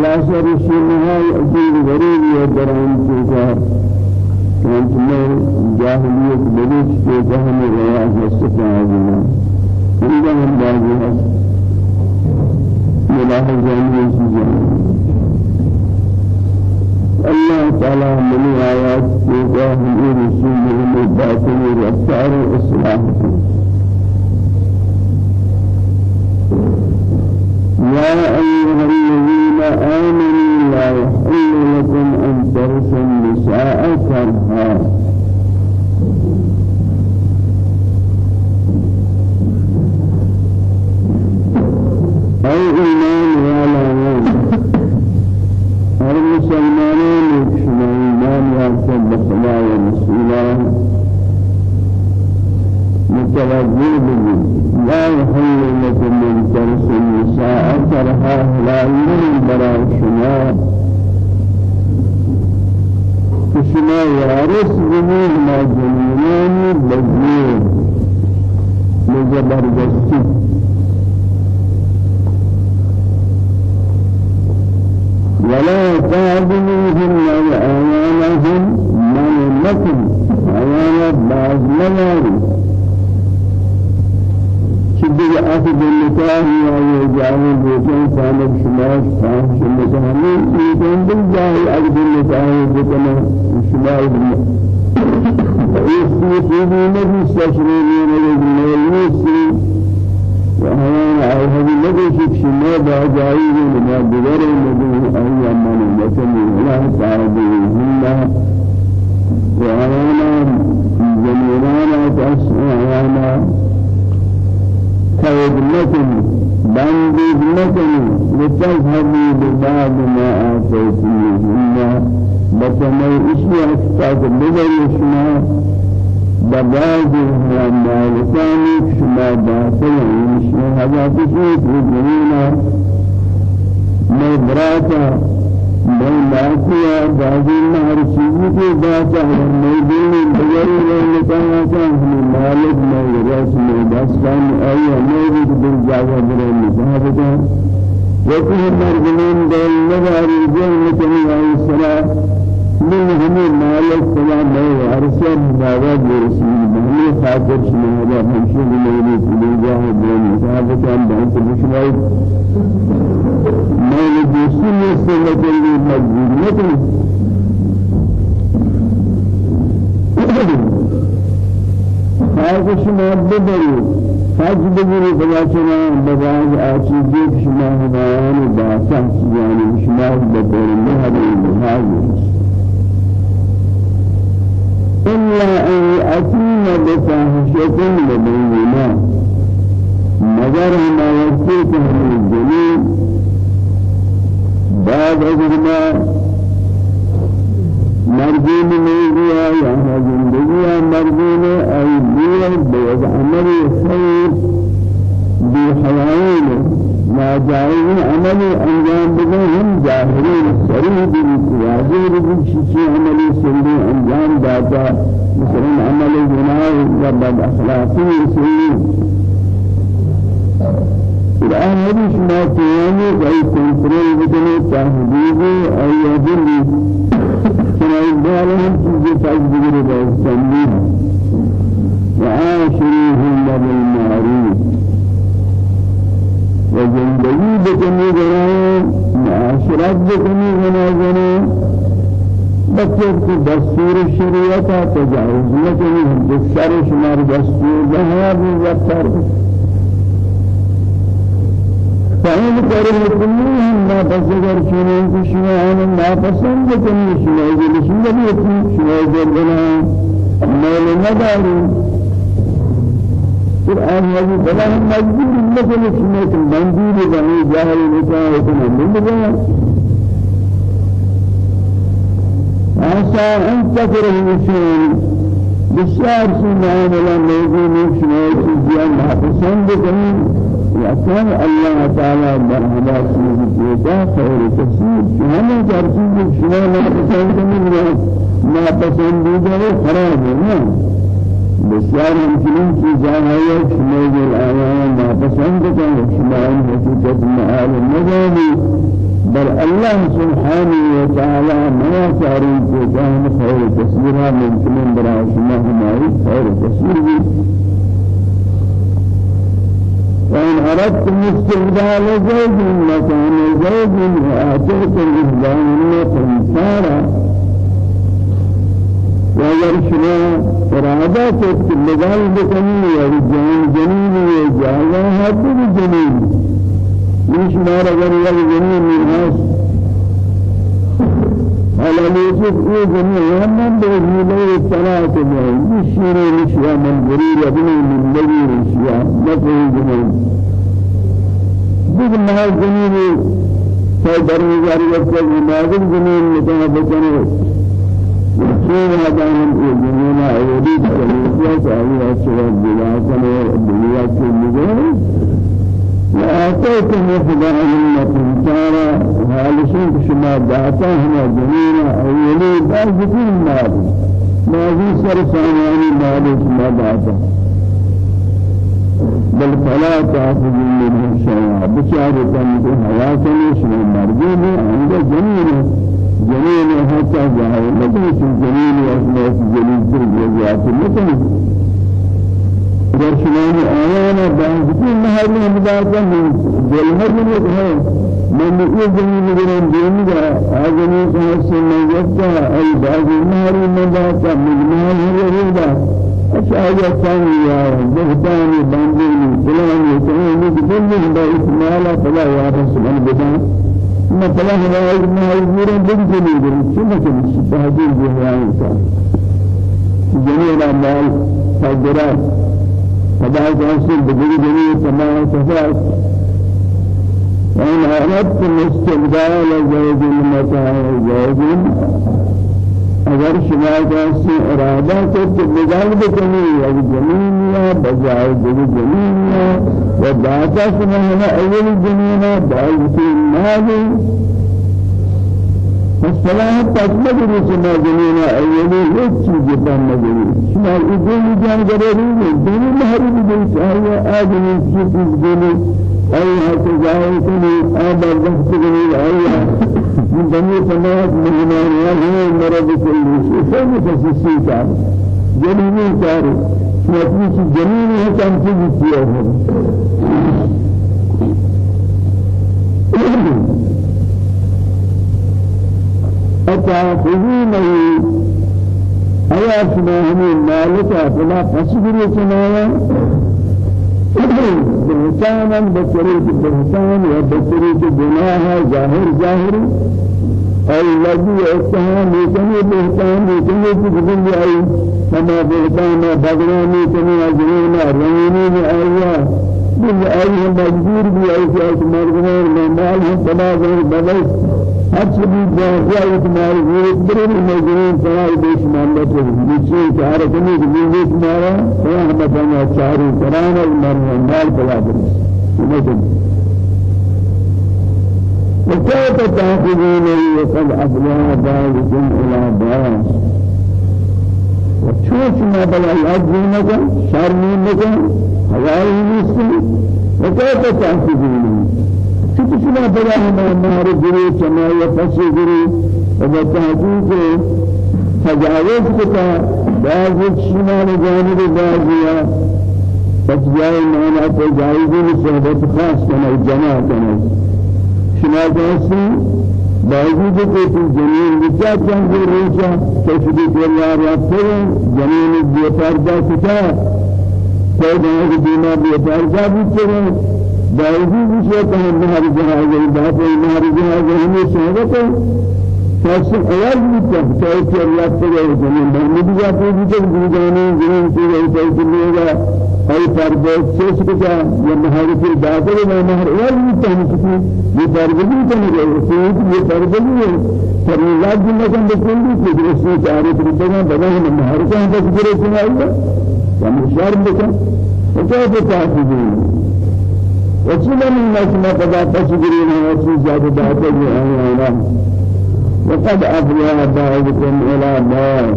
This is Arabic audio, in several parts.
خلاصہ رسول نهائی عزیز غریبی و درہم چیزا کیونکہ میں جاہلیت بلیچ کے ذہن رواز ہستتا آگینا انجا ہم باغی ہست ملاحظہ انجا چیزا الله تعالى من آيات يقاه رسوله من باطل والأفكار والإصلاح يا أيها الذين الذين آمنوا لا يحل لكم أن ترثوا النساء كرها. أي إيمان ولا يوم المسلمين يكشفون إيمان يرسل بخلايا مسؤولين متوجه به لا يحل لكم من ترس النساء كرها لا يمر برا شما. شما يارس جميل ما جميلين بجميل لجبردستي ولا تعبدوهن وأعيانهم من لكم أعيان بعض مناري شدید آخر بالنکاح یا یہ جاہل بیٹن سالک شماش فاحش متحمی ایتن دل جاہل اگر بالنکاح بکنا شماش فإيسي في نبي استشرين نبي الميسي وهنا هذا الذي شما باجاي لما بدر أي من مثل ولا تعبدهن وأنا جميعنا تسمعنا خدمة بندمة لتذهبوا ببعض ما آتيتموهن بسمي إشياء أكتاك بدر شما ببعض ما لسانك شما باطل شما هذا تشيك بجنينا مبراتا میں باقیا بازی میں ہر چیز کی بات ہے؟ میں دل میں بغیر میں تھا ہم مالک میں رس میں بس کام آئی میں بھی دل جاگا میرے مصاحب کا۔ وقت مرجمان دل نگاری جن میں الصلاة من هم مالك سلام میں وارث مبارک رسول میں خاطر شنو ہے ہم شنو میں بھی جاہ دل مصاحب کا بہت خوشوائی مال دوستی میں سنت لی مجبور نکنی خواهد شما ببری حج بگیری بلا شما بباز آچیزی شما هدایان باتا یعنی شما ببری مهدی بهاجر إلا أن يأتين بفاحشة مبينة. مگر ما يكفيك من الجميل بعد اگر ما مرجين نيجيا يا زندگيا مرجين أي دير بيد عمل خير ما جائز عمل أنجام بدهم جاهلين سريد واجب بشيء عمل سريد أنجام داتا مثلا عمل جناه وبد أخلاقي سريد الآن هذه ما تيامي أي كنترول بدني تهديدي أي يدلي بسر شمار دستور جہاں بھی وقت فإن كرهتموهم ما شنو شنو أنا ما پسند کنی شنو یہ شنو بھی شنو جلنا مال نداری. قرآن هذه بلا هم مجبور لكن شنو منظور بني جاهل نكاح كنا من بلا عسى أن تكرهوا شيئا بسيار شنو ولا موجود شنو شيئا ما پسند کنی وكان الله تعالى برهما سيد جيدا خير كثير شهنا جرسي شما ما پسند من ما پسند دیگر خراب ہے بسیار ممکن چیزاں ہیں شما جل آیا ما پسند کریں شما حقیقت معال نجانی بل الله سبحانه وتعالى ما ساري جان خير كثيرا ممكن برا شما ہماری خير كثير وإن أردتم استبدال زوج مكان زوج وآتيتم إحداهن قنطارا وأگر شما إرادة استبدال بکنی یا جان جنین یا جاگا حد جنین مش مار اگر یک جنین من على يوسف إيه جميع من بهذه الثلاث من الشير الشيا من بريء ابن من الذي الشيا نفسه جميع دیگر محل جميع سوى برمجار يفعل نازل جميع متنا بسنه شيء هذا من الجميع أولي تكلمة سعي أشرف بلا سنة الدنيا كل مجال وآتيتم خداهم تارا هالشين شما داتا هنا جميلة أولي بعضكم مال ما في سر سامعني مال شما داتا بل فلا تأخذوا منه شيئا بشارة من حياتنا شما مرجين عند جميلة. جميلة حتى جاهل. لكن جميلة أسماء جميل ترجع لكن در شمال آیانا بعضی محلی مدارکان دل مدلی ہے من یہ زمین گرن دین کا آجنی کا سنیت کا ای بعضی محلی مدارکان مجموعہ ہے أشياء ثانية بهتان بندين فلان يتعين بكل هذا إسماعيل فلا يعرف سبحان بدان ما فلا هذا ما يزور بنجلي بنجلي شو ما كان بهدين جهوان جميع المال فجرات فبعد أصل بدري بدري سماع صفات وإن أردت الاستبدال زوج المتاع زوج. اگر شما جانسی ارادہ کو تبدال بکنی یا زمین یا بجائے دیگر زمین یا و داتا شما ہمیں اول زمین بعض مالی فالصلاة تجمد رسما جميعا أولي هيك چیز بان مجري شما إذن جان جروري دين مهرب دين شاهية آدمي چیز دين أي حتى جاهي كني آبا بحث كني أي من بني سماوات مهمان وهي مرض كل شيء فهم تسسي كار جميل كار شما تنسي جميل هي كان چیز كيه أتأخذونه أيا سماهني مالك فلا فسجري سمايا بهتانا بطريق بهتان وبطريق بناها ظاهر ظاهر الذي اتهام يتني بهتان يتني تقبل أي كما بهتان بغران يتني أجرين رميني أيها بالأيه مجبور بأي شيء مرغمان من ماله فلا غير بغير هرچی بھی جاہیا تمہاری بڑے مجرم سرائی بیش مانت ہے نیچے چار کنی زمین تمہارا ہے ہم بنا چارو قرآن اور مرن مال بلا کرے سمجھ وكيف تأخذون وقد أفلح بعضكم إلى بعض؟ وشوش ما بلا يأجرونك شرمونك هواي نسل وكيف تأخذون؟ كتشنا بلا هم نهر جري كما يفسي جري. وبتحقيق تجاوز كتا بعض الشمال جانب بعضيا فتجاوز معنا تجاوز صحبت خاص كما الجماعة كما شمال جانسي باوجود کہ تو زمین بچا چند روچا کرنا رہتے ہیں زمین بے پردہ کتا تو جہاں دینا بے پردہ بھی باوجود یہ کہ ہمارے بات ہے ہمارے جنازے ہمیں شہادت ہے فاس اول بھی تو کہ اللہ تعالی زمین میں بھی جاتے ہیں جو جانے زمین سے یہ کوئی نہیں گا اي فرد سيس كذا يا مهار في داخل ما مهار اول بھی تو ہم یہ بھی تو نہیں ہے یہ بھی ہے فرضات بھی نہ بکل بھی کہ اس سے چارے طریقے بنا ہے مهار کا کرے سنائے ہم شرم بکن وكيف تعبدون وكل من ما قد تشجرين وشي زاد ذاته أنا وقد أفلح بعضكم إلى بعض.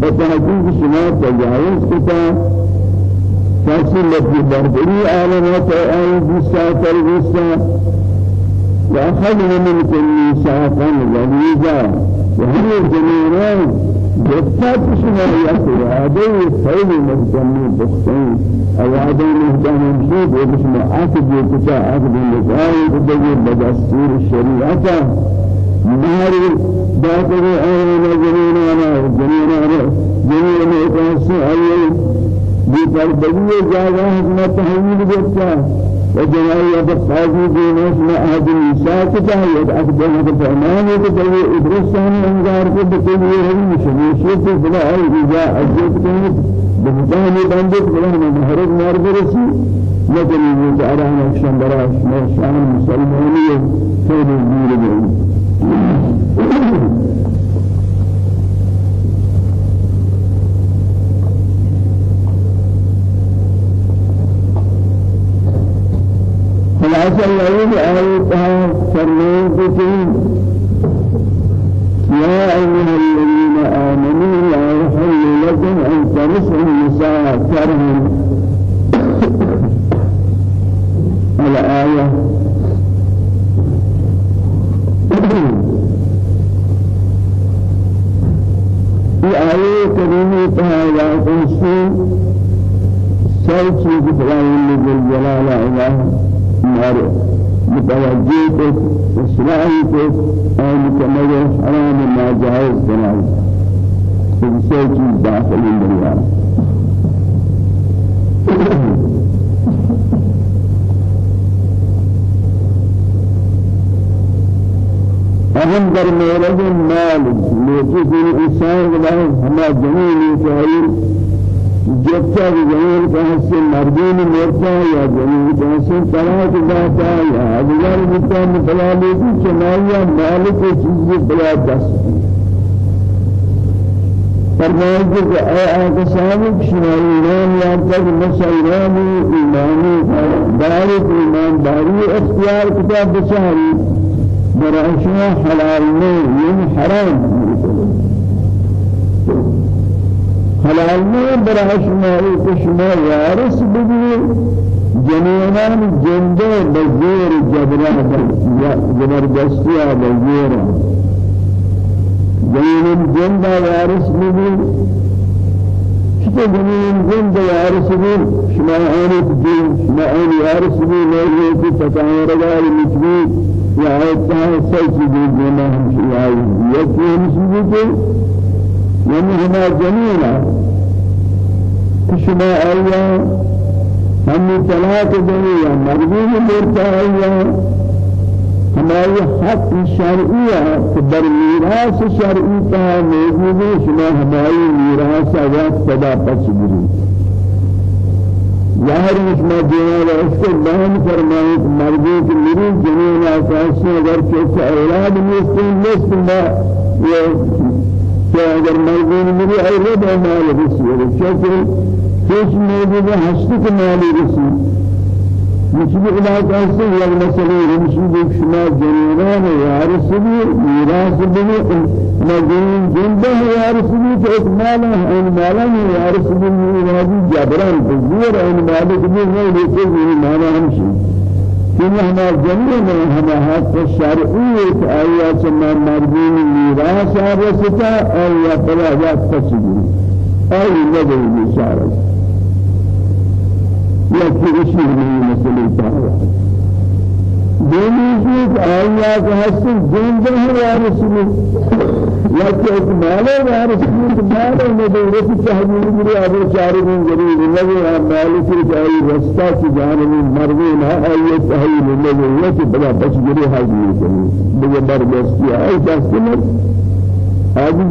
بتحقيق شما تجاوز كتا. فاصل في بردري عالمات أي جسا تلجسا وأخذنا منكم ميثاقا غليظا. وهي الجميعان جفت شما يأتي خير مهتمي بختين أو هذا مهتم شيء بسم عقد يكتا عقد النزاع بدي بدستور الشريعة نهار باقي أنا جميل أنا جميل أنا جميل ما يتحسن أي بفربية جاهز ما تهيئ بيتا وجنائي بقاضي دينوس ما أحد النساء كتاية أخذنا بفرمان يتجوي إدرسان أنگار کو بکلی ہے مشویشی سے بلا ہے رجا عزت کنید بہتان بندت بلا میں محرق برسی لیکن یہ چارہ نقشن براش میں شان مسلمانی خیر دیر بہن الليل آيتها فرميت يا أيها الذين آمنوا لا يحل لكم أن تمسوا النساء كرها الآية في آية كريمة تعالى سر چیز خدای جلال الله. مار متوجه کو اسرائی کو اور مکمل حرام ناجائز بنائی یہ سر چیز داخل دریا اهم در مورد مال لیکن انسان ولا ہما جمیل چاہیے جبتا جمیل کا حصہ مردین مرتا جمیل کا حصہ طلاق داتا یا اگر متا مطلعی کی چنائیہ مالک چیز بلا دست. فرمائے کہ اے آقسان شمالی نام یا تک مسائرانی ایمانی دارت ایمان داری اختیار کتاب بچاری براشنا حلال نہیں حرام. حلال نہیں براشنا کشما وارث بھی جنینان جنده بزیر جبرا زبردستیا بزیر جنین جنده وارث بھی شتى جنين جند وارث بھی شما آنت جن شما آن وارث بھی لے یہ تکان رجال مجبور یا سچ دی جنا ہم شیائی یکی ہما جنینا شما آیا ہم طلاق یا مرغوب مرتا آیا ہماری حق شرعی ہے کہ در میراث شرعی کا موجود شما ہماری میراث آیات صدا پچ گری ظاہر اس میں دینا اس کو بیان فرمائے کہ مردوں کی میری جنین أساس سے اگر کہ أولاد مسلم مسلم یہ کہ اگر مردوں میری أولاد مال رسی چونکہ کچھ موجود ہستی کے مال رسی مشي علاقة سے یہ مسئلہ مشي شما جنینان وارث بھی میراث بھی مدین جنده وارث بھی تو ایک مال ہے مال ہے وارث بھی میراث جبران بزیر ہے مال بھی نہیں لیکن یہ مال ہم شي کہ ہم جننے میں ہم حق شرعی آیات میں مردین میراث وارثتا اور یا بلا جات تسجیل اور یہ لگے اشارہ يكفي شيء من مسألة تعالى دونيك آيات حسن جنده وارثه يكفي ماله وارثه ماله مدورة تهجير بري أبو شارين جريء الذي مالك جاي رستا جانب مرضين أي تهجير الذي يكفي بلا بس جريء هاجير جريء بلا برجستي أي تسمر هذه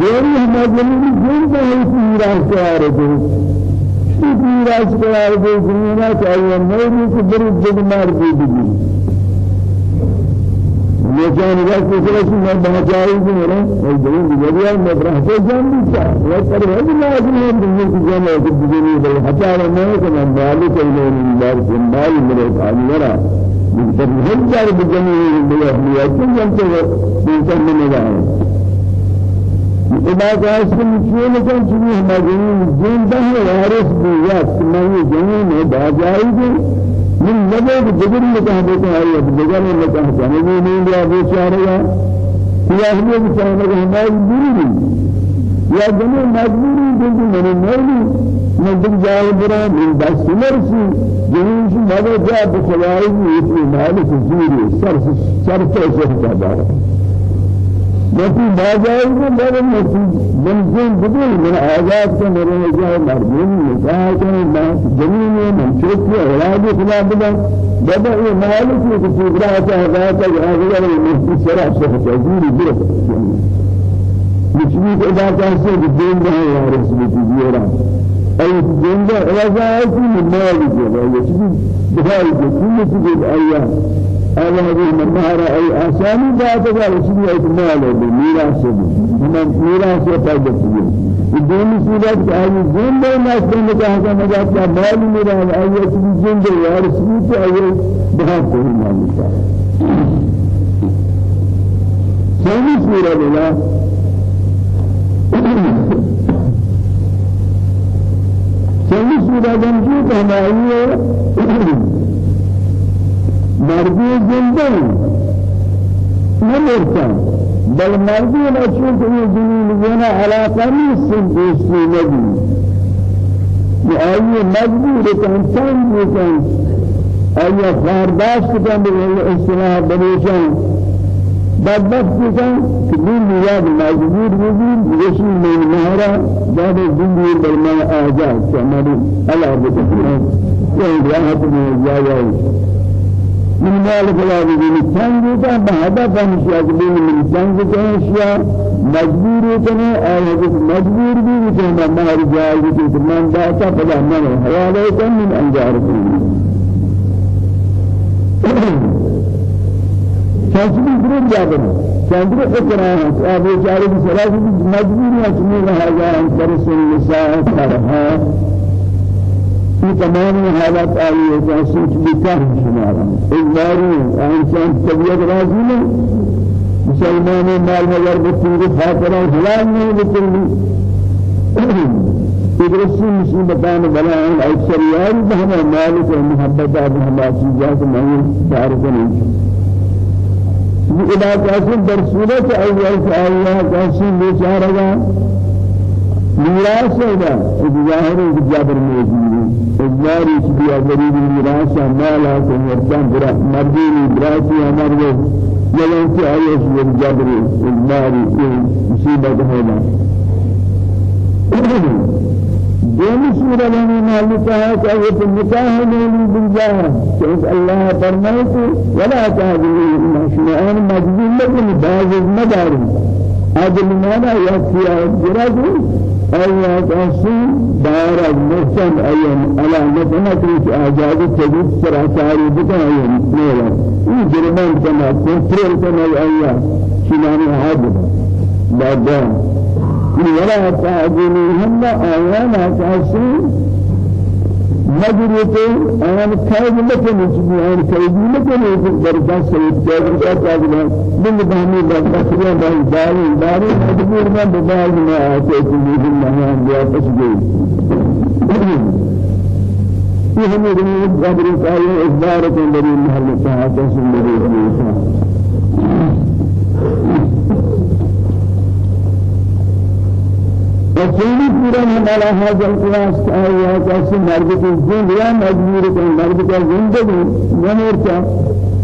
دوری ہمیں زمین جن کا ہے میراث قرار دے اس میراث قرار دے زمینہ چاہیے میری سے بڑی جگمار دی دی لیکن اگر کسی سے میں بہچائی کہ میرا اور زمین گزریا میں رہتے جان بھی تھا وہ پر ہے کہ لازم ہے دنیا کی جان ہے کہ دنیا میں ہزار میں کہ میں مالک ہے مال مال میرے بھائی میرا من هزار بجميع البلاد لكن ينتظر من كم من ذلك إذا قاسم شيء لكن شيء مجنون جنده وارث بيات ما جنون باجائي من نبض بدر نکاح دیتا ہے یہ بدر جانے میں نہیں لیا بیچارہ یا یا ہمیں بیچارہ کہ ہماری نہیں یا جنون مجبوری دیکھ میں نہیں من دل جائے برا من بس مرسی جنون شو مدد جا بخلائی بھی مالک زیری سر سر سے سے لیکن باجائے کو بڑے منزل بدل من آزاد کے میرے جائے مردین نکاح کے بات زمین میں منشوق کی أولاد خدا بدأ بدا یہ مالک کی کبرا چاہتا ہے کہ اگر مفتی سرا سے تجوری برت مشوی کے بات ایسے دین رہے ہیں رسول کی زیرا أي جنده رضاعة من مالك ولا يشبه بهاي كل شيء أيام أنا هذه المهارة أي آساني ذات ذلك شيء أي مال بالميراث من ميراث يتجد دین صورت کہ آئی زندہ ناس میں کہا کہ مجھا کیا مال آئی اچھی زندہ یار سبیت آئی بہت کوئی مالی کا ثانی صورت اللہ ثانی صورت ہمشی کہ ہماری مردی زندہ نمرتا بل مردی نشون که این زمین لینا علاقه نیستن دوستی نبی آئی مجبور کن تنگ کن آئی خارداشت کن به اصطلاح بریشن بدبخت کن که دین میاد مجبور بودیم یشی من مهرا جاب زندگی بر من آزاد. که مری الله بکنه که راحت می جایی من مال فلا بيجي تانج کا بہادا فنشیا کہ من تانج کا اشیا مجبور اور حضرت مجبور بھی کہ ہمارا جائز کی تمام داتا فلا من حوالے کن من انجار فاسبی گروپ جاگن چندر اقرا ہے آب بیچارے کی سلاح مجبور ہے کہ میں رہا جائیں کرسل نساء فرحا في تمام حالات آئی ہے بکر شمارا اجباری انسان طبیعت راضی مسلمان مال مگر بطور خاطرہ حلال نہیں بکلی ادرسی مصیبتان بلائن اکثر یاری بہما مالک و محبت بہما چیزات میں دار کریں یہ علاقہ سے در صورت اول سے کیسی بیچارہ میراث ہوگا ظاہر جابر موجود اجباری کی غریب میراث مالا کو مرتان برا مردی براتی ہمارے یلن سے آئیش یہ جابر اجباری کی مصیبت ہوگا دین سورہ میں معلوم ہے کہ یہ نکاح نہیں بنجا. کہ اللہ فرمائے کہ ولا تعذروا مشروعان مجبور لكن بعض المدار هذا المعنى يكفي الجرد أي تأسي دار المحسن أيام. على كيف أعجاب تجد سرع تعريب أيام نولا. إن جرمان كما كفر كما أيام شنان عادل. بعدين ولا تعجلهم أيام تأسي مجرد آن كيد لكن آن كيد لكن درجة سيد كيد كذا من بهمي بكرة باي دار دار مجبور ما بدال ما آتي تجيب الله يا تسجيل في هم يقولون قبر كاي إخبار كندري محل تاعت سندري وكيل پورا ہمارا حاضر قیاس آیا جیسے مرد کی زندگی مجبور ہے مرد کا زندگی نمور کا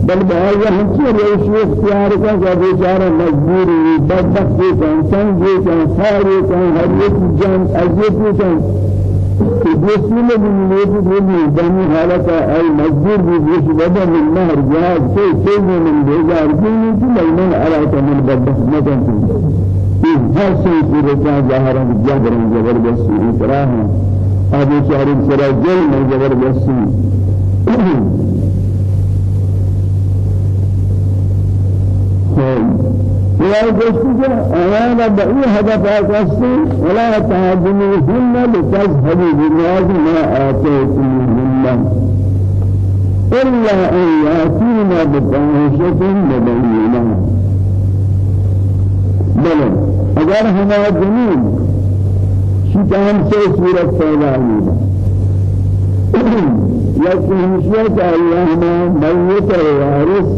بل سے ریشی اختیار کا کہ بیچارہ مجبور بدبخت ہے کہ سارے کا ہر ایک جان اذیت ہے جسم بھی نیت بھی دمی حالت ہے مجبور جس وجہ من مہر جہاد سے سے من بیزار. کی نہیں میں علاقہ من بدبخت نہ ہر شيء صورت ظاہر ہے جبر اطراح ہے ابھی چار سرا جل میں زبردستی ولا جسد أنا بأي هدف أقصي. ولا تعجلوهن لتذهبوا بناز ما آتيتموهن إلا أن يأتينا بفاحشة مبينة بلى اگر ہمارا زمین شیطان سے صورت پیدا ہوئی یا کہ اللہ ہمیں میت وارث.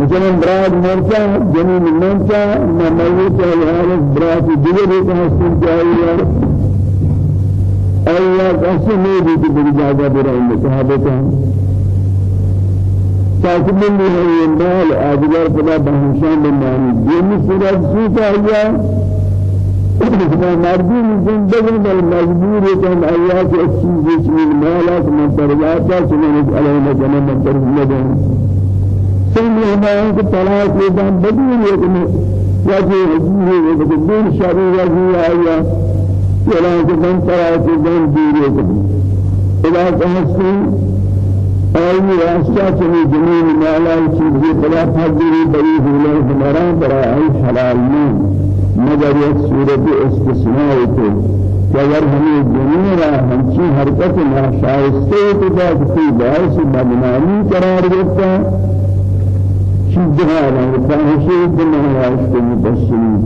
مثلا براد مرتا جنین مرتا ما میت وارث براد دیگر کا حسن چاہیے اللہ قسم ہے کہ بجاگہ برائیں صحابہ تاکہ ہے یہ مال آدگر خدا بہنشان بمانی دینی صورت سوتا ہوا مردی زندگی بل مجبور آیا کہ اچھی جسمی مالات من ترجاتا سنانت علیہ جنہ من ترجمہ سنی ہمارے کو طلاق لیدان بدون لیکن یا کہ حجیه ہے کہ دین شری وزی آیا کہ اللہ کے من طلاق لیدان دیرے کبھی علاقہ حسن أي واسطة من جميع مالا چیزی خلا فضلی بری ہولے ہمارا برا أي حلال نہیں مگر یک صورت استثناء تو کہ اگر ہمیں دنیا را ہمچی حرکت ناشائستے تو بات کوئی باعث بدنامی قرار دیتا چیز دہارا فاحشی دنیا عشق مبسلین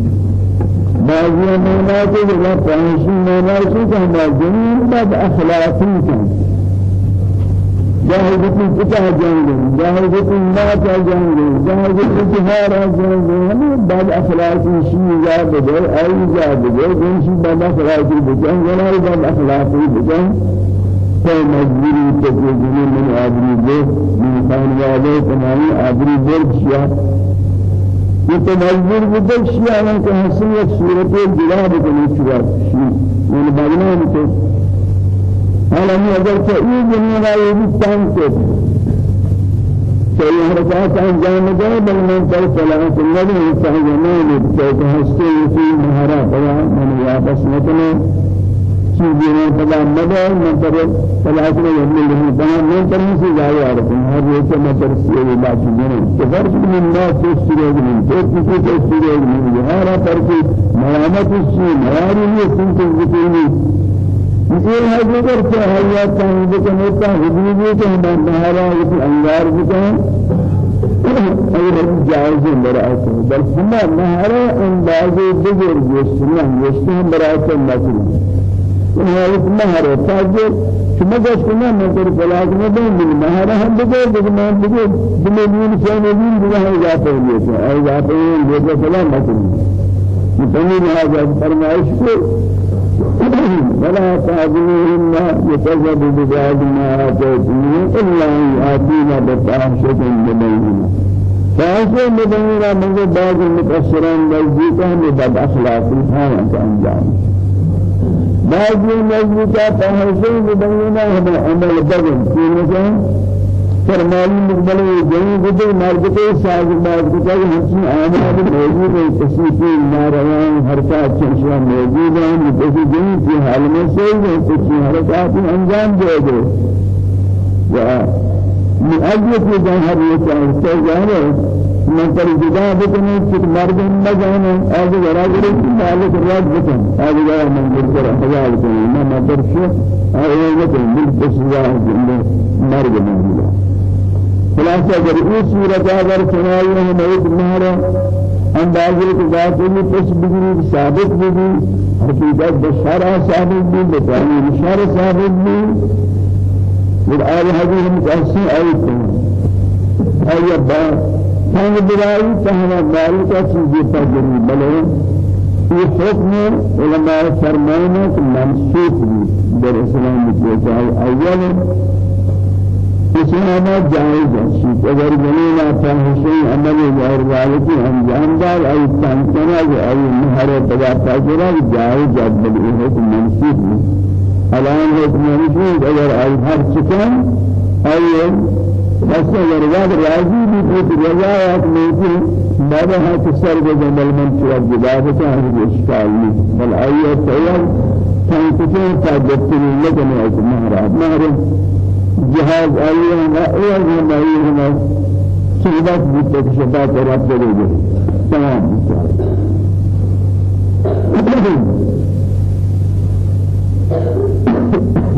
بعضی معنی کے جو فاحشی سے کہ ہمارا دنیا بد اخلاقی جاهل بكم فتح جانب جاهل بكم ما جانب جاهل بكم جهار جانب هم بعد شيء جا بدل أي جا بدل كل شيء بعد أخلاق بدل ولا بعد أخلاق بدل فمجبوري تجدني من أبري به من خان والي تمام أبري به شيا يتمجبور بدل شيا من كهسن يسورة الجلاب بدل شيا من بعدنا حالا میں اگر چاہیے دنیا کا یہ بھی تان سے چاہیے حرکات انجام دے بل میں کل صلاح سنت ہے چاہیے میں لکھتے کہ ہستے اسی مہارا پڑا میں واپس نکلے چیزیں میں پڑا مدد میں پر صلاح میں یہ نہیں بنا میں پر سے جائے ہیں ہر یہ میں پر کہ فرض من ما تشتري من تشتري تشتري من جهارا پر کی ملامت اس کی سنت ذکر یہ ہے اگر کہ حیات تنگ بکنے تا حدودی کے ہم بہارا اس انگار بکنے اگر جائز مرایت بل ہم بہارا انداز دیگر جسنا جسنا مرایت نہ یہ اس مہر تاجر شما جس کنا مگر بلاغ میں من مہر ہم بگے بگے بگے دمین سے نہیں ہے جاتے ہیں ہے جاتے ہیں یہ بلا مطلب یہ بنی لہذا فرمائش کو ولا تعذروهن يكذب ببعض ما آتيتموه إلا أن يأتينا بفاحشة مبينة فاحشة مبينة من بعض المكسرين نزديكهم بد أخلاق الحالة أنجام. بعض النزديكة فاحشة مبينة هذا عمل بدن في مثلا؟ فرمانی مقبل جنگ بدے مرد کے ساز باز کو کہ ہم آماد موجود ہے کسی ناروان حرکات چنشا موجود ہیں کسی جنگ کی حال میں سے ہے کچھ حرکات انجام دے دے۔ یا من أجل کی جان ہر یہ چاہتے جانے من پر جدا بکنے کہ مرد مجانے آج ورا کرے مالک راج بکن۔ آج ورا من پر حلال کرے میں مدر سے اور یہ کہ مل بسوا مرد موجود خلاصہ اگر اس صورت اگر سنائی ہے موت مہر اندازے کے ذات میں پس بگری ثابت بھی حقیقت بشارہ ثابت بھی بتانی اشارہ ثابت بھی۔ اور آج حدیث مقاسی آیت ہے آیت با تنگ بلائی تہنا مالکہ چیزیں پر جری بلے۔ یہ حکم علماء فرمائنا کہ منسوخ بھی۔ در اسلام کی جائے اول اسلام جائز ہے اگر جنینا فاحشی عمل غیر ذالک انجام دار ای تنکنا ای مہر بدا تاجرا جائز جبل حکم منصوب الان حکم منصوب اگر ای ہر چکن ای بس اگر واد راضی بھی تو رضایت نہیں بعد ہے کہ سر کے جبل من چلا جواب کا ہے اشکال نہیں بل ای تیار تنکتے تا جبتنی لگنے ہے مہر مہر جهاز آئیے ما ایز ما ایز ما سیدات بودتا کہ شبات رب دے گے تمام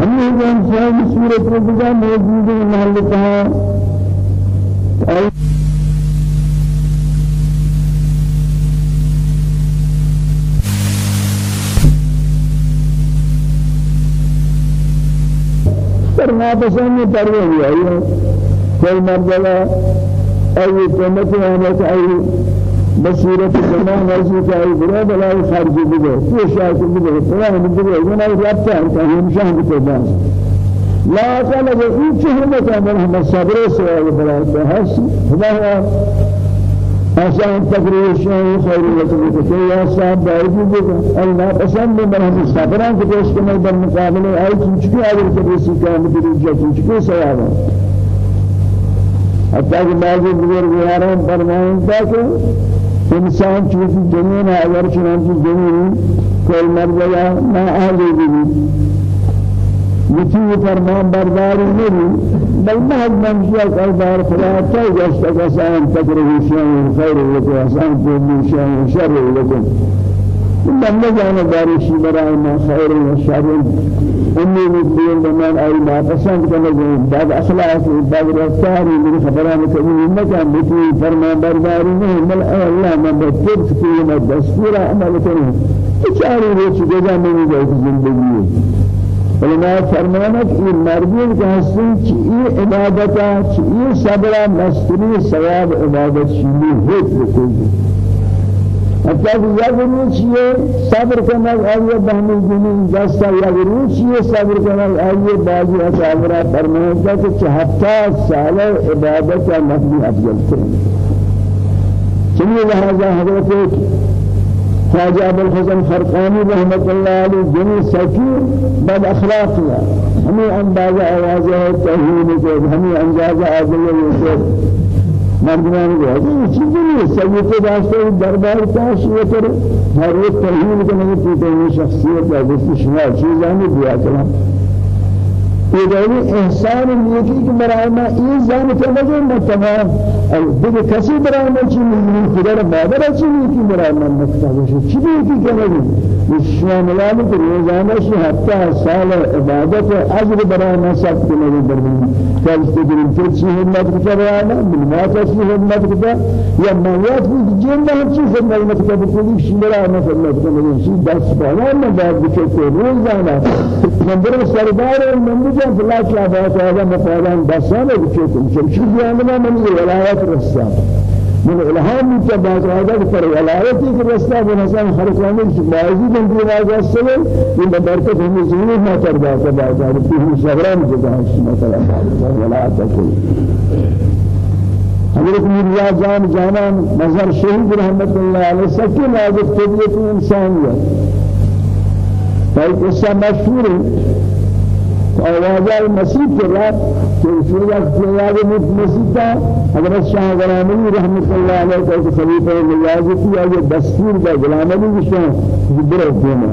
ہم نے جو انسان صورت میں موجود ہے محل کہا ناپسند پروا ہوا ہے کوئی مرتبہ ای قیمت آمد ای بصیرت زمان ایسی کہ ای برا بلا خارجی بگو تو شاید بگو فلان رابطہ ہے کہ ہمیشہ ہم کو بس. لا قال چه ہم کا ہم صبر سے بلا. ہے خدا آسان تقریشان خیر لكم کہ یا صاحب دایي بگو اللہ پسند میں ہم صبران کے پیش میں در مقابلے آئی چنچکی آگر کے رسی کام کی رجا چنچکی سواب حتیٰ کہ بعضی بزرگواران فرمائیں تھا کہ انسان چوکی زمین اگر چنانچہ زمین کوئی مرضی نہ اہلی بھی یکی فرمان برداری نبی بل محض منشاء کردار خدا چای جشت کسان تکره شیئن خیر لکن اسان تبی شیئن شر لکن من جانا دارشی برای ما خیر و شر امی مسلم بمان ای ما پسند کنه بعد اخلاق بعد رفتار میری خبران کنی نکن بتی فرما برداری نه. مل الله من بتر کی ما دستور عمل کنه چاری روچ جزا نمی جای زندگی علماء فرمانا کہ یہ مردین کے حسن چیئے عبادتا چیئے صبرہ مستری ثواب عبادت شیلی ہوت بکلی حتی یا گروچیے صبر کرنا آئیے بہمی جنی جستا یا گروچیے صبر کرنا آئیے بازی اصابرہ فرمانا کہ چہتا سال عبادت نفلی افضل کریں چلیے لہذا حضرت خواجہ ابو الحسن فرقانی رحمت اللہ علیہ جنی سکی بد اخلاقیہ. ہمیں اندازہ آواز ہے توحید کو ہمیں اندازہ آواز ہے مردمان کو یہ چیز نہیں سید کے واسطے دربار تاش یہ کر ہر ایک توحید کو نہیں پیتے شخصیت ہے جس شما چیزیں دیا کرنا یہ احسان نیکی کہ برای ما این زن تمام متمام دیگه کسی برای ما چی میگه خدا را مادر چی میگه برای ما مختلف شد چی میگه که نگه شاملالی که روزانه شی حتی سال عبادت اجر برای ما سب کنه برمون کل تجریم تو چی همت کتا برای ما ملمات چی همت کتا یا مواد بود جن نه چی همت کتا بکنی شی برای ما خدمت کنه شی دست بالا ما بعد بکشه روزانه من برای سردار من بجا فلا شافعات هذا مفعولان بسانه بكيتم شمشي بيانما من الولايات الرسام. من إلهام متبعات هذا كفر ولايتي كرستا بنسان خرقاني بازي من ديواز السلام. من بركة هم زمين ما تربى تبعات هذا فيه شغران جدا مثلا ولايات كل حضرت مرزا جان جانان مظهر شهید رحمت الله علیه سکی نازک طبیعت انسانیت فایق قصہ آوازہ مسیح کے رات شیعہ سیاد مسیح کا حضرت شاہ غلامی رحمت اللہ علیہ کا خلیفہ نواز کی یہ دستور کا غلامی کی شاہ برو دینا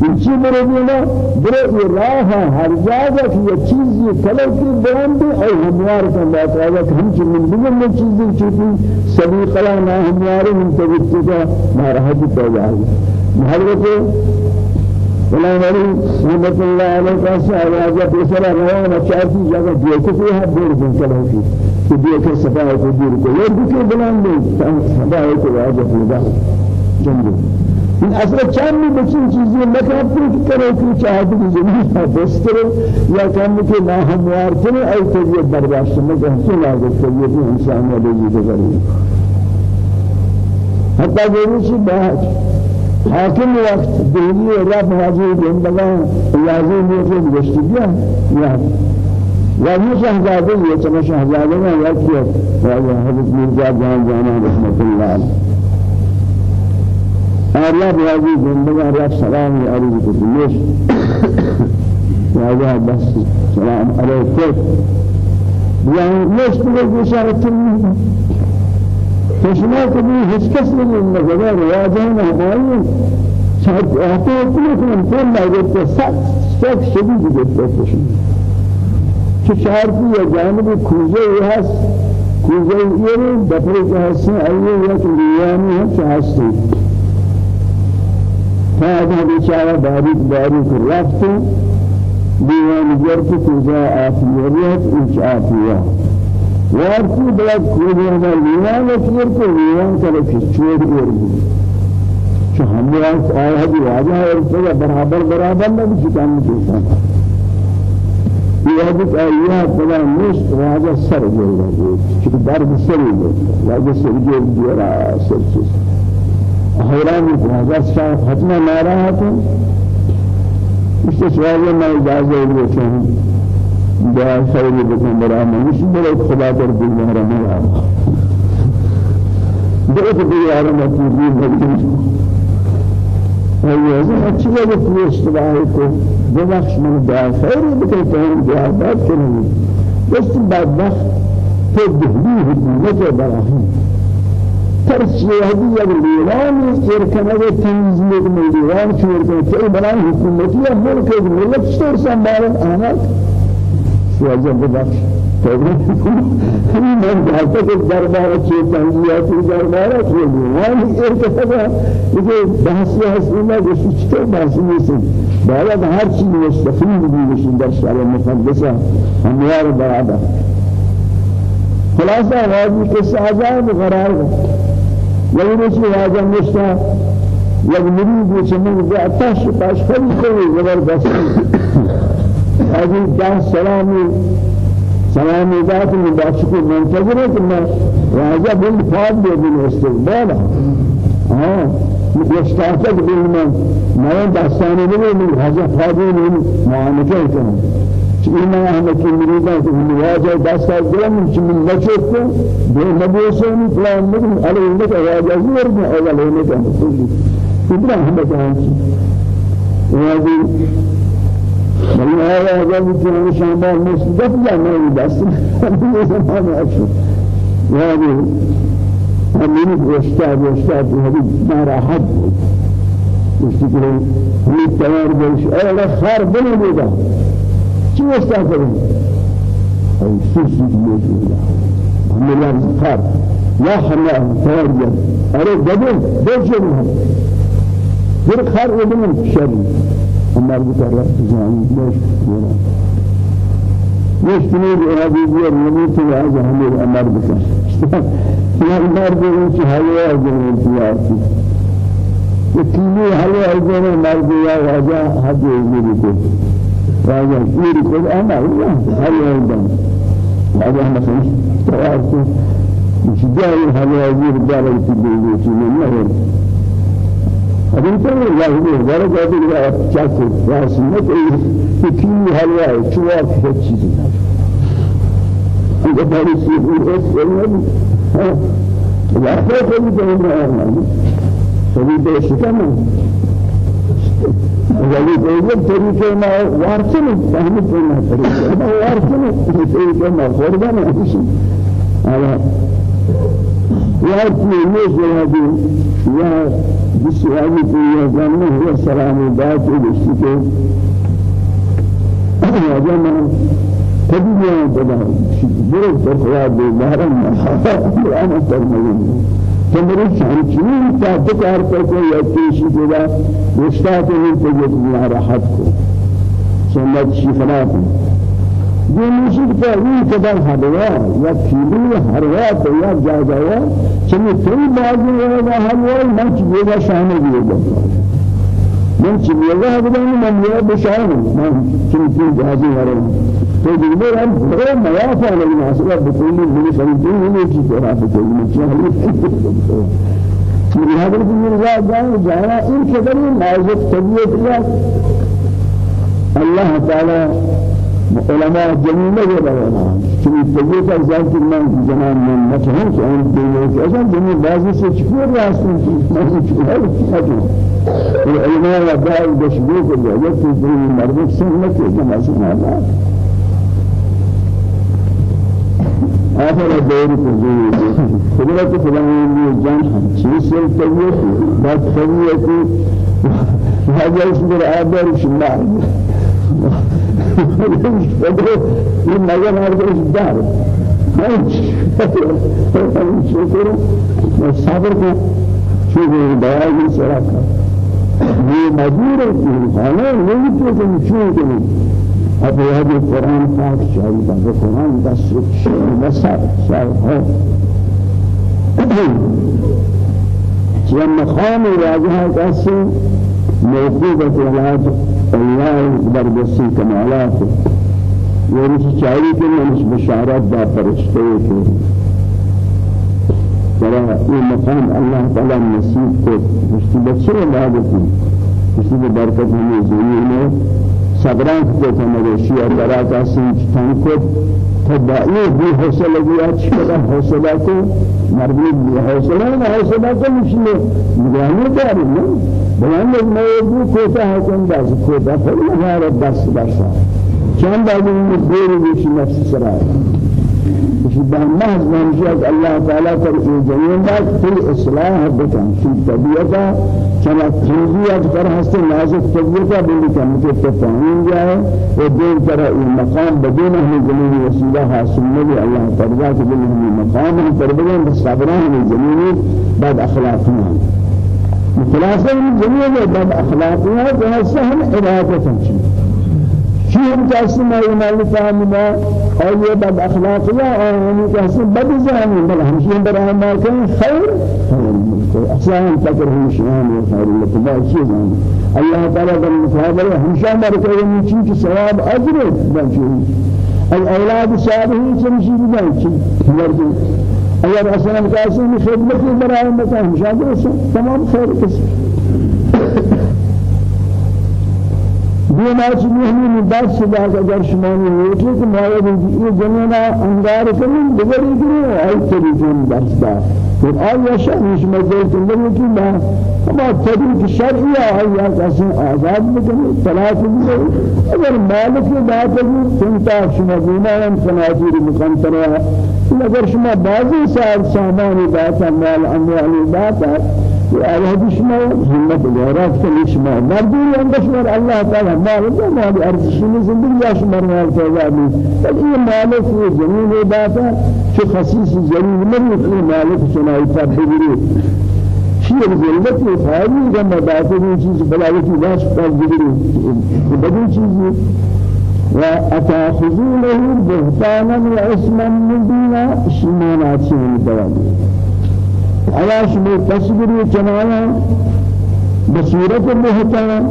چی برو دینا برو یہ ہر جگہ کی یہ چیز یہ کلر کی بلند اور ہموار کا بات ہے کہ ہم چیز من دون میں چیزیں چیزیں سبھی قلا نہ ہموار من توجہ کا ناراحت پیدا ہے حضرت ولا ولی رحمت اللہ علیہ کا شاہراجہ دوسرا روان چاہتی جگہ دیکھو کہ ہے دور دن چلو کی کہ دیکھو صفائی کو دور کو یہ دیکھو بلان دے صفائی کو راجہ پیدا جنگو این أصلا چند می بچین چیزی مکرد کنی که کرو که چاہتی که زمین ها بستر یا کمی که نا هموار کنی ای تجیب برداشت مکه همچه لازم کنی که انسان یا بیجی بگری حتی گروشی باید حاکم وقت دینی رب حاضر زندگان لازم ہے کہ گشت دیا یا یہ شہزادے یہ چنا شہزادے میں یا کیا یا حضرت مرزا جان جانا رحمت اللہ آریا بیازی زندگان رب سلام علیہ کو دیش یا بس سلام علیکم. یا نشت کو اشارت فشما کبھی ہچ کس نہیں لگا رواجہ ہماری شاید آتے کلی کنم کل لگت تو سخت سخت شدید گفت فشما که شهرتی یا جانب کوزه ای هست کوزه ای دفعه که هستی ایه یک لیانی هم که هستی فهذا بیچاره باریک باریک رفت دیوان جرت کوزه آفیریت ایچ آفیریت وارسی بلاد کوئی ہمارا لیوان اکیر کو لیوان کرے چھوڑ دیر چو ہم نے آیا بھی واجہ اور سگا برابر برابر نہ بھی کام کیسا یہ بھی آیا بلا نشت واجہ سر گل رہا چونکہ درد سر گل واجہ سر گل دیا سر چیز. حیران واجہ شاہ ختمہ نارا ہے اس سے سوال میں اجازت لیتا ہوں دعا خیر بکن برای من. مش برای خدا در دل مهرم یا که دیار ما تیزی بکن. ایازه اچھی لگے تو اشتباہی کو ببخش من دعا خیر بکن تو ہم دعا بات کریں بس بدبخت تو دهلی حکومت ترسیه هدی یک لیوان ارکنه تنظیم یک لیوان چور کنه که برای حکومتی ملک ملت شور سنبالن آمد واجب بخش من جاتا کہ دربار چه تنزیاتی دربار چه دیوانی ارتفاع یہ بحثی حسنہ گوشی چطور بحثی نیسن باید هر چیز مستفید بیشن در شعر مقدسة همیار برابر خلاصہ واجی کے سازان قرار یعنی نشی واجہ مشتا یک مرید چنین زیادتاش پاش خیلی خیلی زبردستی هذه جان سلامي سلام ذات من باشك منتظر كنا وهذا بالفاد بالاستقبال آه. يستعتق بالمن ما دستاني من هذا فادي من معانكه كنا إما أهل كمريدا من واجه دست أجرم من نشوف ده نبوسون فلان من عليه لك واجه زور من أول لك إبراهيم كان وهذه بل هذا جل جلاله شامل مصدق لا ما بس في زمان أشوف وهذه أمين وشتاب وشتاب هذه ما راحت يشتكي هم التوار بيش. أولا خار بني بيدا. شو وشتاب كذا أي سوسي بيجي هم الله خار. يا حنا توار أرى بدل بيجي غير خار ودمن شر. عمر بكرة زاني ليش ولا ليش تنير هذه ديار يموت هذا هم عمر بكرة يا عمر بكرة هذا أجمل تيارتي يكيني هذا أجمل مرد يا راجا هذا يجري راجا يجري كل أنا الله هذا أجمل هذا خير تيارتي مش جاي هذا يجري دارك تبيه من حدیث الله نے ذرا جاتے ہیں چاکو راس میں کہ کی حلوا ہے چوا کی چیز ہے یہ بڑی سی ہے ہے لا خوف من جهنم بے شکم ولی دیگر طریقے میں وارثن فهم کرنا طریقے میں وارثن طریقے میں قربان ہے على يا تيميز هذه يا بسؤال في جنة هو السلام بعد الاستيقاظ هذا ما تبيه بدا برد تقوى بالمهرم أنا ترمين تمرد شان چنین تا دکار کرتے یا تیشی کدا رشتہ کے تجد راحت کو سنت شفنات یہ مشک پر این کدر حدوا یا کیلو حروات یا جاجاوا چمی تری بازی یا حلوا من چیزا شانه دیگه من چیزا بدم من یا بشانه من چمی تری بازی حروا تو دیگر هم بره موافق نمیشه بکلی من خریدی نمیشه چرا بکلی من چه لهذا الدنيا جاء جاء إن كبر نازك تبيت الله تعالى علماء جميلة جبرنا چنین تجربه ذات من جنان من نفهم که آن دیگه أصلا جمعی بعضی سے چکور کی من چکور علماء و دار دشبیه که جاید تو دیگه مرد سن نکه که مثلا الله آخر دور تجربه قدرت خداوندی جان چیز سے تجربه بعد تجربه هذا اسمه آدر شمال این مگر هرگز دار شکر و صبر کو شکر دعای می سرا کا یہ مجبور ہے کہ خانہ نہیں تو شو کہ اب یہ قرآن پاک چاہیے کہ قرآن کا شکر مسار شاہ ہے کہ مقام واجہ کا موقوفة على الله بردستی کمالات. یہ رسی چاہیے کہ اس بشارت دا فرشتے کے ترى یہ مقام اللہ تعالی نصیب کو رشتی بچے عبادتی رشتی برکت ہمیں زمین میں صبران کو اور درا کا سنچ تن کو تبعی بھی حوصلہ گیا چھڑا حوصلہ کو؟ مربوط بھی حوصلہ نہ حوصلہ کو مشلے نگرانی داری نا بیان لوگ موضوع کوتا ہے کن باز کوتا پھر ہمارا دست برسا چند آدمی دیر بیشی نفس سرائے شبه محض منشأ الله تعالى تر زمین بات في اصلاح بکن. في طبیعتا چنا تنزیت پر هست نازک طبیعتا بلی کن. کہ تفاہیم جائے و دین طرح یہ مقام بدون ہمیں زمین وسیلہ حاصل نبی اللہ تعالیٰ کے بلی مقام پر بلیں بس صبران ہمیں زمین بعد اخلاقنا خلاصہ زمین بعد اخلاقنا جو ہے سہل عبادت ہم شيء جالس ما ينال فهمنا أو يبقى أخلاق يا أو جالس بدي زاني بل هم شيء برا ما خير؟ أحسن تكره شيئا وخير لك ما شيء زاني الله تعالى قال مصابر هم شام مركز من شيء ثواب بنشوف الأولاد صالحين سمشي بنشوف مرجو اگر أصلا قاسم خدمت برای مکان شاید تمام خیر کسی یہ ناچ نہیں دس سزا اگر شمانی ہوتی کہ مایا یہ جنینا انگار کریں بگری کریں آئی طریقے درس دا آیا شأنش مجھے زندگی کی ما ہما طریق شرعی آیا کسی آزاد بکنی طلاق بکنی اگر مالک بات ہے سنتا شما دینا ہم سناجیر مقنطرہ اگر شما بعضی سال سامانی داتا مال اموالی داتا هذا شما همت الغرات كل شما مردي عند شما الله تعالى مال ما هذه أرض شما زندگی يا شما مال تعالى بل إيه مالك في جميل باتا شو خصيص جميل من في مالك شما يتبدي شيء الجلبة فاضي كما باتا من چیز بلاوتی باش پر بگیری بدی چیزی وأتأخذونه بهتانا واسما مبينا شمانات شمال دوالي علاش میں تصویر چنایا بصورت محترم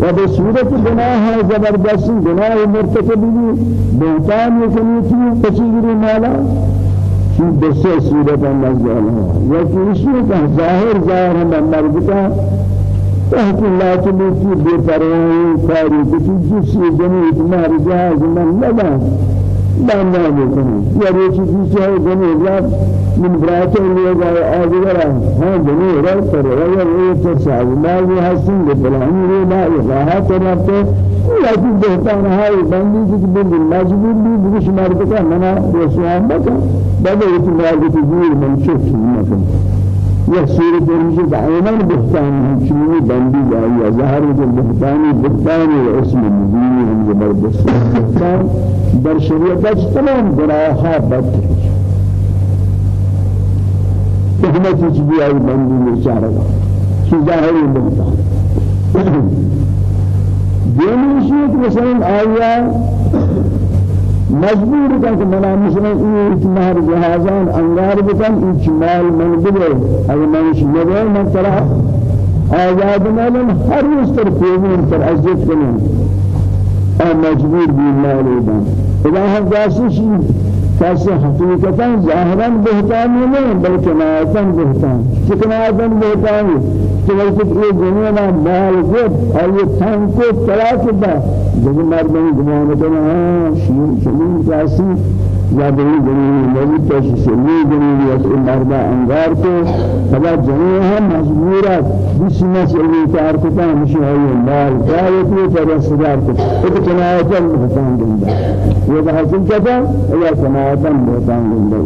و بصورت گناہ زبردست گناہ مرتکب بھی بہتان یکنی تھی تصویر مالا؟ شو بسے صورت نزل ہے؟ یا کہ ظاہر ظاہر ہم مرد کا تحت اللہ تلیتی بے پرواہی کاری کچھ جسی جنیت مہر جہاز من بندہ بکنی یا روچی پیچھے ہے جنی رب من براتے لیے گئے آدھگرہ ہاں جنی رب پر رب رب ترساز مالی حسن لفلانی ری لا اخواہات ربتے لیکن بہتان ہے بندی کی بندی مجبور بھی بگش مرد کا منا رسوان بکا بدا اتمراد کی دیر من شک مکن یہ صورت رمشی دعینا بہتان ہم چنی بندی جائی ظاہر جو بہتانی بہتانی اسم مدینی ہم زبردست بہتان در شریعت تمام گناہا بدتر حکمت چیزی آئی بندی ظاہری بہتان دینی شیط مثلا آیا مجبور کن کہ منا مثلا این مہر جہازان انگار بکن این چمال من بگرے اگر من شنگے من ترا آزاد مالن ہر روز تر پیغمبر تر عزت کنن اور مجبور بھی مالی بن اذا ہم جاسی شی کسی حقیقتا ظاہرا بہتانی نہیں بلکہ نایتا بہتان چکنایتا بہتانی کہ وقت یہ دنیا مال گفت اور یہ تن کو دا جب مردوں گمان کرنا ہاں شیر شمین کاسی یا بہی دنیا میں تشی سلی دنیا یا مردا انگار کو فلا جنیا ہے مجبورات بسم سلی کار کو تا مشی ہے مال. میں پر صدار کو ایک کنایتا بہتان دندا یہ حاصل کیا یا کنایتا بہتان دندا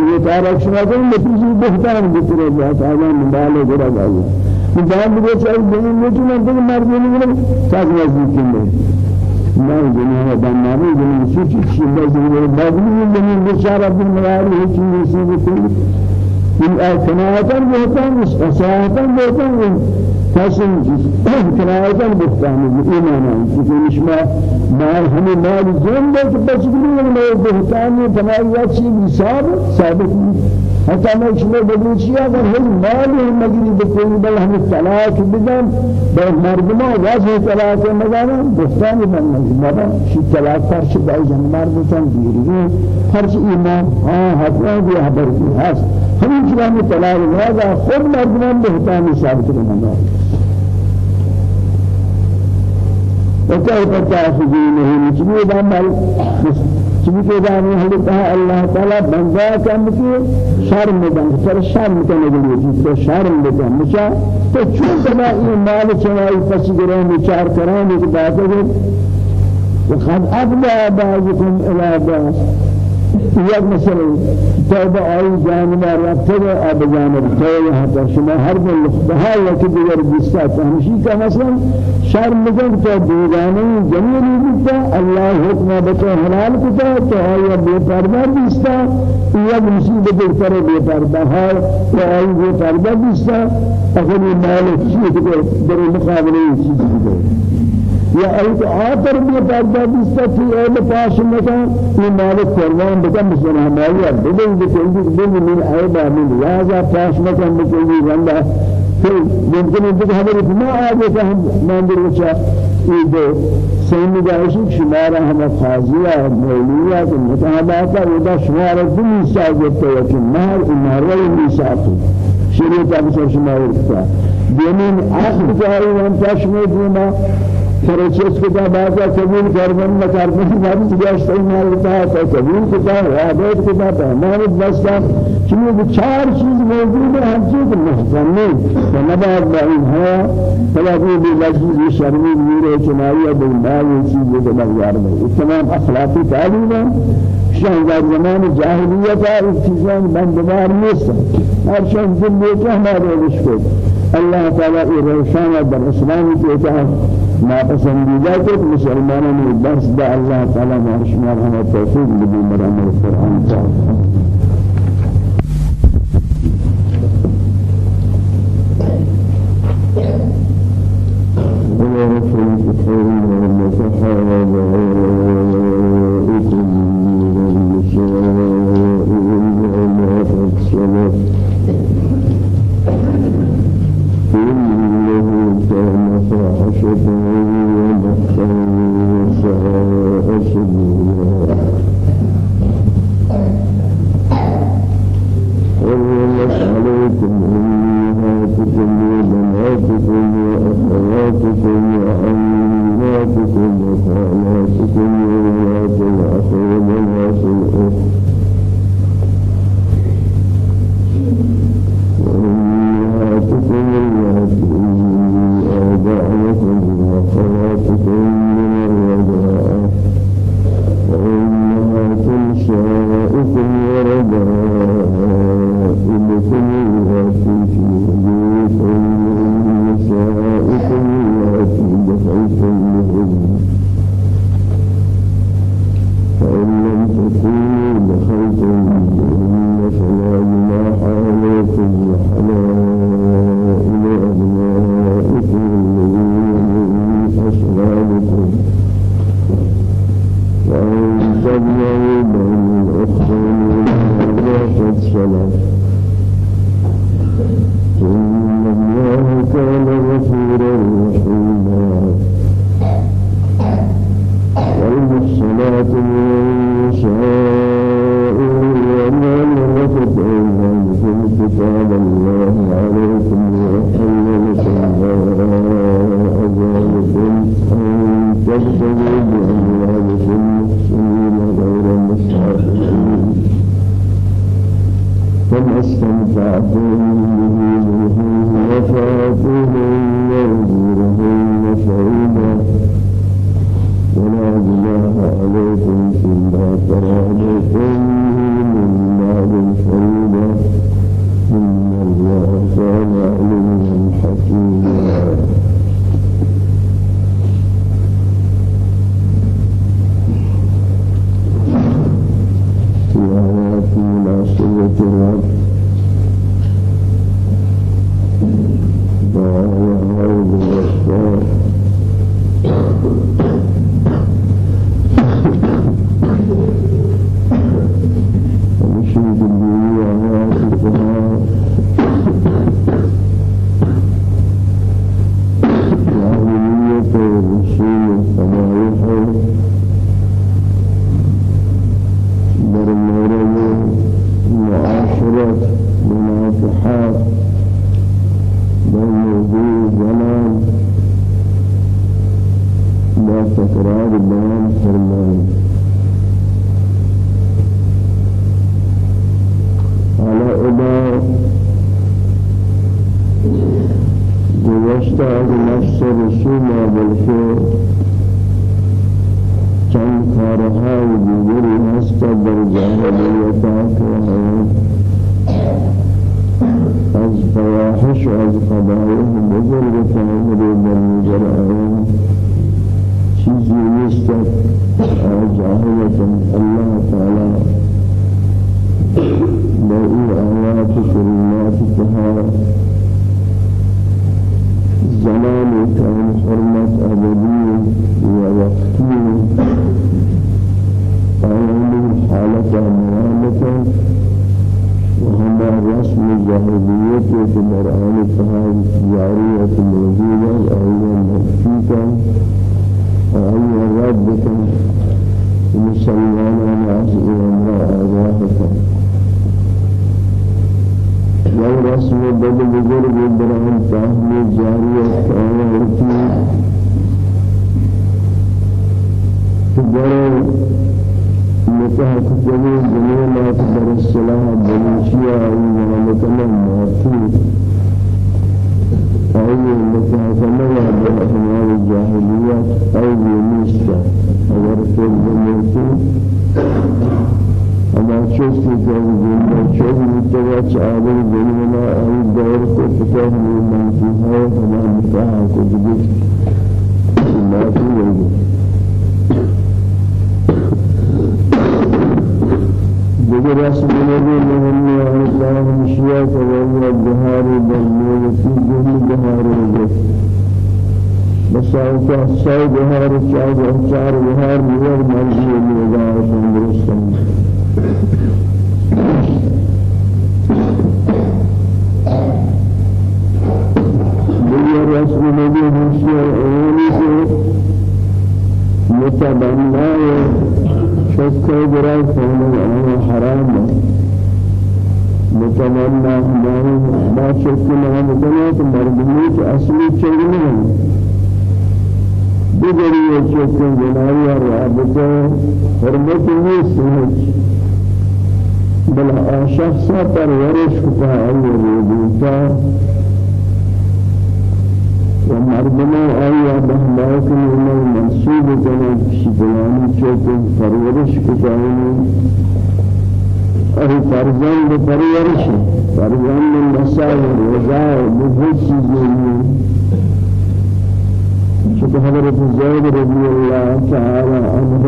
یہ تارک شما کو نتیجہ بہتان بکرے اللہ تعالی مال گرا گئی جان بھی چاہیے جو نہ مر نہیں مگر ساز نزدیک میں میں زمین میں بننا نہیں زمین سوچ چیز میں زمین بدلی زمین بیچارہ دل میں آ رہی ہے چیز سے بھی إن اعتناعاً بہتان اس اصلاحاً بہتان فاسم كناية بهتان إيمانا يقول نشما ما هم مال جنب بس بيقولون ما بهتان تمام شيء حساب ثابت حتى ما شما بدوشيا اگر هل مال هم مجري بكل بل هم الطلاق بدن بل مردما واجه طلاق مدانا بهتان من مجمع شي طلاق فرش باي جن مردتان ديري. فرش إيمان ها حتى دي خبر کی هست همین چیزا طلاق واجه خود مردما بهتان ثابت کرنا وكيف تأخذونه مجموع عمل دانی حضرت اللہ تعالی بندہ کا مکی شرم دن سر شرم کے لیے تو شرم یہ مال چنائی پس گرے مچار کریں کہ بات ہے وقد ابدا بعضكم إلى بعض. یک مثلا توبه آئی جانب رفته آب جانب توبه حتی شما هر دل لخبها یکی دیگر بیستا فهمشی که مثلا شرم مگن تو دیگانه جمیلی بیتا الله حکم بتا حلال کتا تو آیا بے پردہ بیستا؟ یک مصیبت دیگر بے پردہ ہے و آئی بے پردہ بیستا؟ اخری مالک چیز در مقابله چیز دیگر یا ایت آتر بھی پردہ بستا تھی اہل پاش مکان یہ مالک قربان بکا مسلم ہماری بدل بکل بکل من عیبا من لہذا پاش مکان بکل بھی رندہ پھر ممکن ہے کہ ہمارے ما آگے کہ ہم ماندر وچا یہ دو سیمی جائشی شمارا ہم خاضیہ مولیہ کہ متحباتا ودا شمارا دنی ساگتا ہے کہ مہر امارہ نیساتی شریعت ابسر شمار رکھتا دینین آخر جاری وانتا شمار دینا فرچس کو بعضا قبول کردن نہ کردن ہماری سجاش مال ہوتا ہے تو قبول کتا عادت کتا تمام بستا چنین چار چیز موجود ہے ہر چیز محکم نہیں نبات بعین ہے فلا بھی لذیذ شرمی میرے چنائی بالمال یہ چیز کے بغیر میں تمام اخلاقی تعلیم ہے شان در زمان جاہلیت ہے اس چیزیں بندوار نہیں ہر شان دل میں ہمارے رشک اللہ تعالی روشن در اسلام کے تحت ناپسندیدہ کہ مسلمانوں نے بس دا الله تعالی مارش میں توفیق دی مرام القرآن. کا شبه واستمتعتم به وفاته وزرهن شهيدا ولا جناح عليكم فيما ترى من إن الله كان عليما حكيما دیگری شک جنایی رابطه حرمت نیست بل شخص پرورش کتا ای روبوتا و مردم آیا بهلاک نیمه منصوب کنه؟ کسی بیانی چوک پرورش کتا ای فرزند پرورش فرزند مسائل رضا و بہت چیزیں شكر حضرت زيد رضي الله تعالى عنه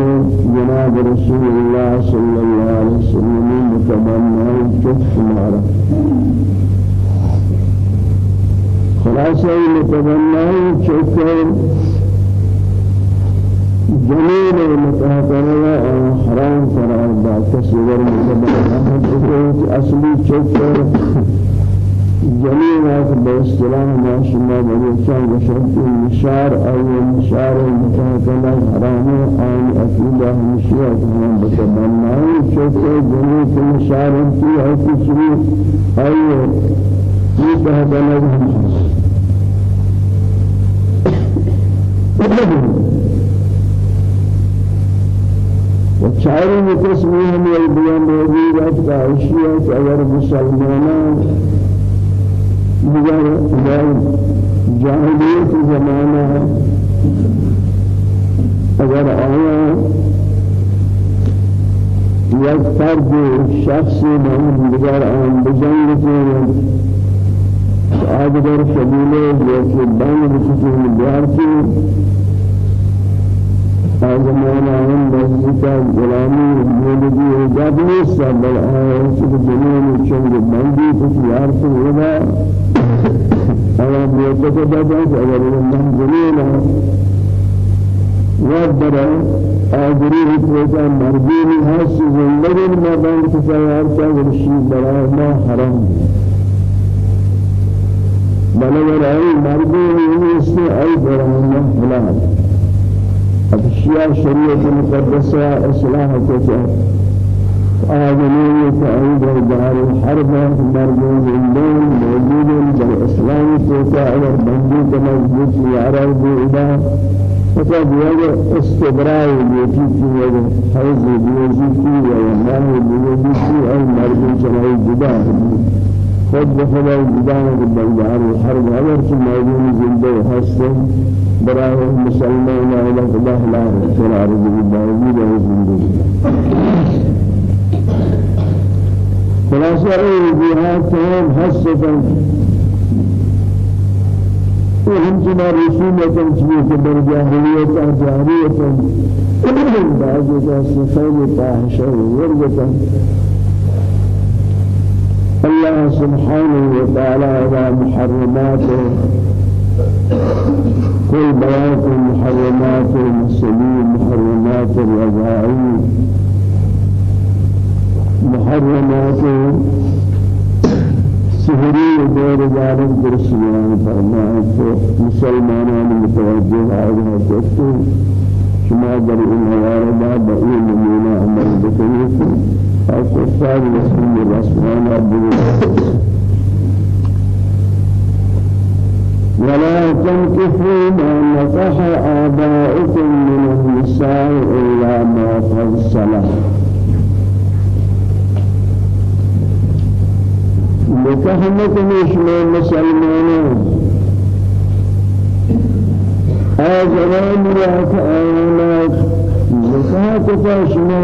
جناب رسول الله صلى الله عليه وسلم متمنى كف مارا خلاصة متمنى كف جميل متهكرا حرام قرار دا تصور متمنى أصلي كف جميع ناس باستلام ما شما بلوچان بشرط النشار أو النشار المتهكما حرام آن أكيدا همشيا كمان بتبناه شوك جميع النشار في أي كسري أي متهكما وچاری قسمی ہمیں بیان موجود ہے کہ اشیاء اگر مسلمانان دیگر در جاهلیت زمانة. اگر آیا یک فرد شخصی من دیگر آن بجنگ کنید آدگر شبیله یکی بند بکشید بیارتی آزمان آن بزیتا غلامی مولدی ایجاد نیست بل آن چه جنین چنگ بندی کسی عرص ہوگا کو دادا اگر من جنین وقت برا آگری حکمتا مردینی هست زندگی ما بند کسی عرص ورشید برا ما حرام بل اگر ای مردینی نیست ای برا ما حلال. أشياء شريعة المقدسة إصلاح كذا آدمي تعيد دار الحرب مرجو زندان موجود بالإسلام بندي كما يجوز يعرض إلى فقد يجب استبراء التي في حيز بيزيكي ويماه بيزيكي أي مرجو كما يجب خود بخدا بدانه بالدار الحرب کہ موجود زندہ ہستے برای مسلمان الہ خدا لا قرار بالدار زندگی خلاصہ اے جہاد تمام حسدا. وهم كما رسولة كما كبر جاهلية جاهلية بعض الصفين فاحشة وورجة الله سبحانه وتعالى على محرماته كل بيات محرمات المسلمين محرمات الرضاعين محرمات سهري دور ظالم درسيان فرمائے مسلمانان متوجه آئها تكتو شما در این موارد با این نمونه عمل بکنید. أو كفار رسول الرسول ولا تنكحوا ما نكح آباؤكم من النساء إلا ما قد سلف نكحنكم إشمال مسلمانين. آجران رأت آيانات نكاح كفاشنا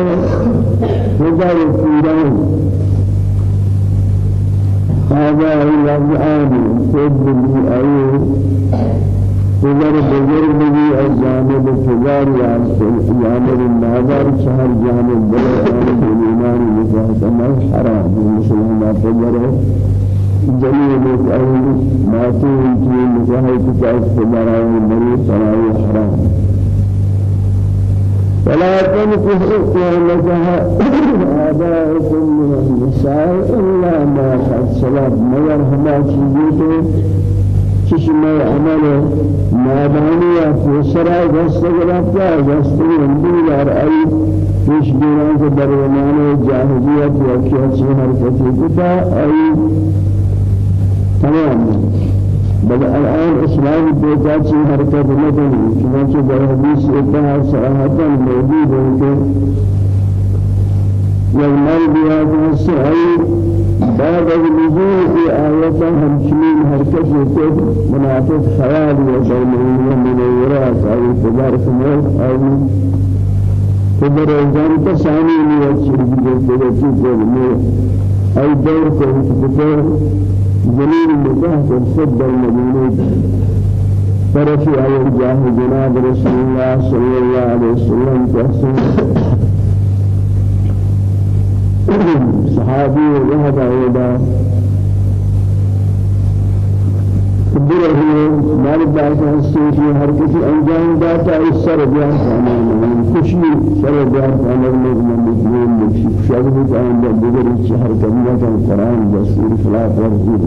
هزار الفيران هذا الأبعاد سيد بي أيه هزار بزرگ بي الجانب الفجار جانب النظر شهر جانب بلد الإيمان نكاح تمام حرام المسلمين فجره جميل أهل ما تنتهي كتاب فجراء المريض صلاة حرام. ولا تنكحوا نكح آبائكم من النساء إلا ما قد سلف مگر ہما چیزیں چشم عمل نادانیہ فسرا دست گرفتا دست اندیلار ای پیش بیران کے درمیان جاہلیت یا کیا حرکتی کتا ای تمام بل الآن إسلام بيجات شيء حركة بلدني چنانچہ در حدیث اتحاد صراحتا موجود کہ يومال بيات السعي بعد النزول في آية همشمين حركة يكون منافق خيال وبينهما من الوراث أو تبار سموت أو تبار إنسان تساني من الشرك جل أي دور كنت جميل نکاح کو صد المدینہ طرف آئے جاه جناب رسول الله صلى الله عليه وسلم تحسن صحابي وهذا أيضا خبره مالك بعد السيف هر كسي انجام داتا اس سر بیان فرمان خوشی سر بیان فرمان مزمن مجنون مکشی شاید بھی آن دیگر شهر کمیہ کا قرآن دستور خلاف ورزی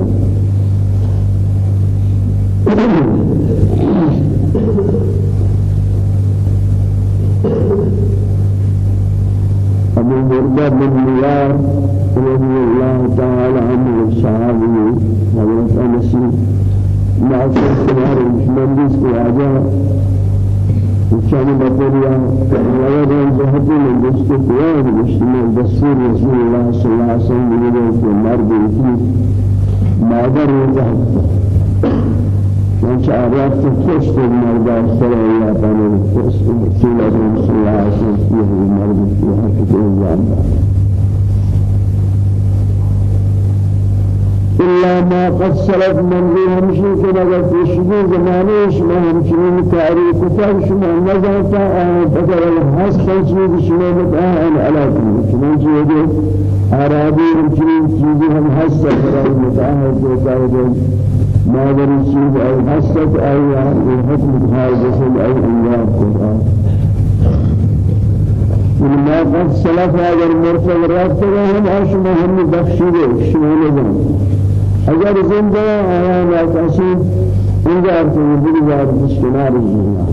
أبو بردة بن ميار رضي الله تعالى عنه الصحابي حضرت معصر سوار مندس کو آجا وكان بطريا ويد الزهد من دست قوان مجتمع دستور رسول الله صلى الله عليه وسلم يقول في مرد في مادر الزهد وانش عرفت كشت المرد صلى الله عليه وسلم رسول الله صلى الله عليه وسلم فيه المرد في حقه الله إلا ما قد سلف من ذي همشي كما قد يشبه زمانه شما همشي تاريخ كتاب شما نزلتا بدل الحس خلصي شما متآهن على كل شما جيده عربي همشي چیزی هم هست برای متآهن كتاب ما در چیز أي هست أي حكم حال جسد أي انجاب قرآن. ما قد سلف هذا المرسل رابطه هم أشما هم بخشيده شما نزلتا اگر زنده آیان کسی انجار کنی بگذار بشکنار الدنیا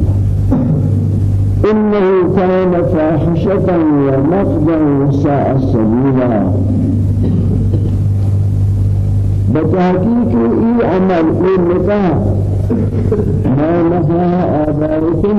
إنه كان فاحشة ومقتا وساء سبيلا بتحقيق إي عمل إي نكاح ما نفعها آبائكم